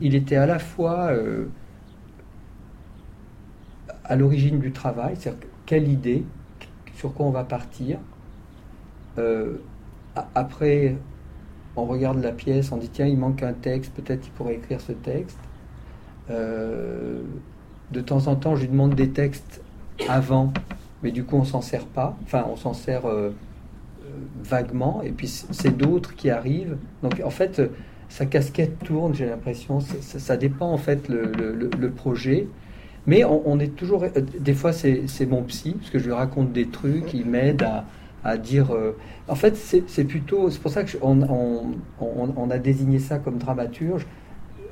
il, était à la fois euh, à l'origine du travail, c'est-à-dire quelle idée, sur quoi on va partir. Euh, après, on regarde la pièce, on dit tiens, il manque un texte, peut-être il pourrait écrire ce texte. Euh, de temps en temps, je lui demande des textes avant, mais du coup, on s'en sert pas. Enfin, on s'en sert vaguement, et puis c'est d'autres qui arrivent. Donc, en fait, sa casquette tourne, j'ai l'impression. Ça, dépend en fait le, projet. Mais on, est toujours. Euh, des fois, c'est mon psy, parce que je lui raconte des trucs, il m'aide à, dire. Euh, en fait, c'est plutôt. C'est pour ça qu'on on, on, a désigné ça comme dramaturge.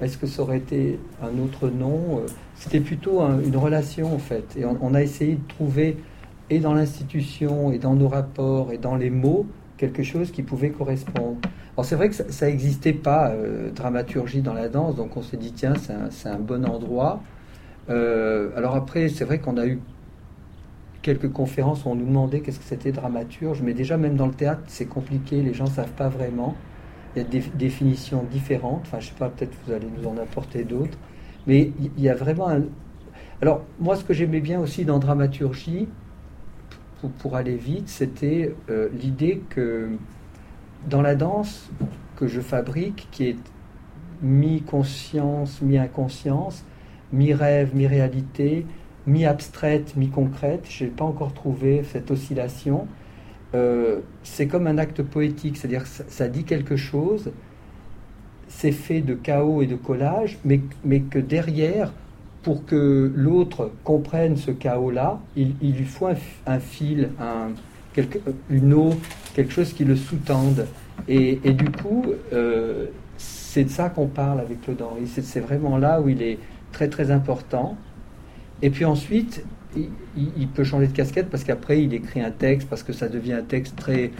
Est-ce que ça aurait été un autre nom C'était plutôt une relation, en fait. Et on, a essayé de trouver, et dans l'institution, et dans nos rapports, et dans les mots, quelque chose qui pouvait correspondre. Alors c'est vrai que ça n'existait pas, euh, dramaturgie dans la danse, donc on s'est dit, tiens, c'est un, bon endroit. Euh, alors après, c'est vrai qu'on a eu quelques conférences où on nous demandait qu'est-ce que c'était dramaturge, mais déjà même dans le théâtre, c'est compliqué, les gens ne savent pas vraiment. Il y a des définitions différentes, enfin je sais pas, peut-être vous allez nous en apporter d'autres, mais il y a vraiment un... Alors moi, ce que j'aimais bien aussi dans dramaturgie, pour, aller vite, c'était euh, l'idée que dans la danse que je fabrique, qui est mi-conscience, mi-inconscience, mi-rêve, mi-réalité, mi-abstraite, mi-concrète, je n'ai pas encore trouvé cette oscillation. Euh, c'est comme un acte poétique, c'est-à-dire ça, ça, dit quelque chose, c'est fait de chaos et de collage, mais, mais que derrière, pour que l'autre comprenne ce chaos-là, il, lui faut un, fil, un, une eau, quelque chose qui le sous-tende. Et, du coup, euh, c'est de ça qu'on parle avec le C'est vraiment là où il est très très important. Et puis ensuite, il, peut changer de casquette parce qu'après, il écrit un texte, parce que ça devient un texte très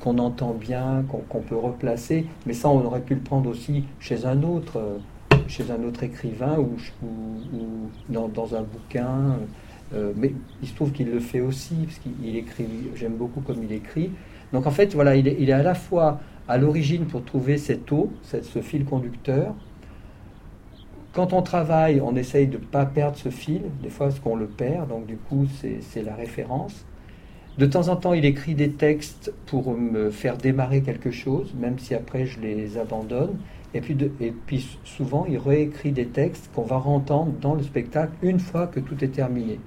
qu'on entend bien, qu'on peut replacer. Mais ça, on aurait pu le prendre aussi chez un autre chez un autre écrivain ou, dans, un bouquin. Euh, mais il se trouve qu'il le fait aussi, parce qu'il écrit, j'aime beaucoup comme il écrit. Donc en fait, voilà, il est, à la fois à l'origine pour trouver cette eau, cette, ce fil conducteur. Quand on travaille, on essaye de ne pas perdre ce fil, des fois parce qu'on le perd, donc du coup c'est la référence. De temps en temps, il écrit des textes pour me faire démarrer quelque chose, même si après je les abandonne. Et puis, souvent, il réécrit des textes qu'on va entendre dans le spectacle une fois que tout est terminé.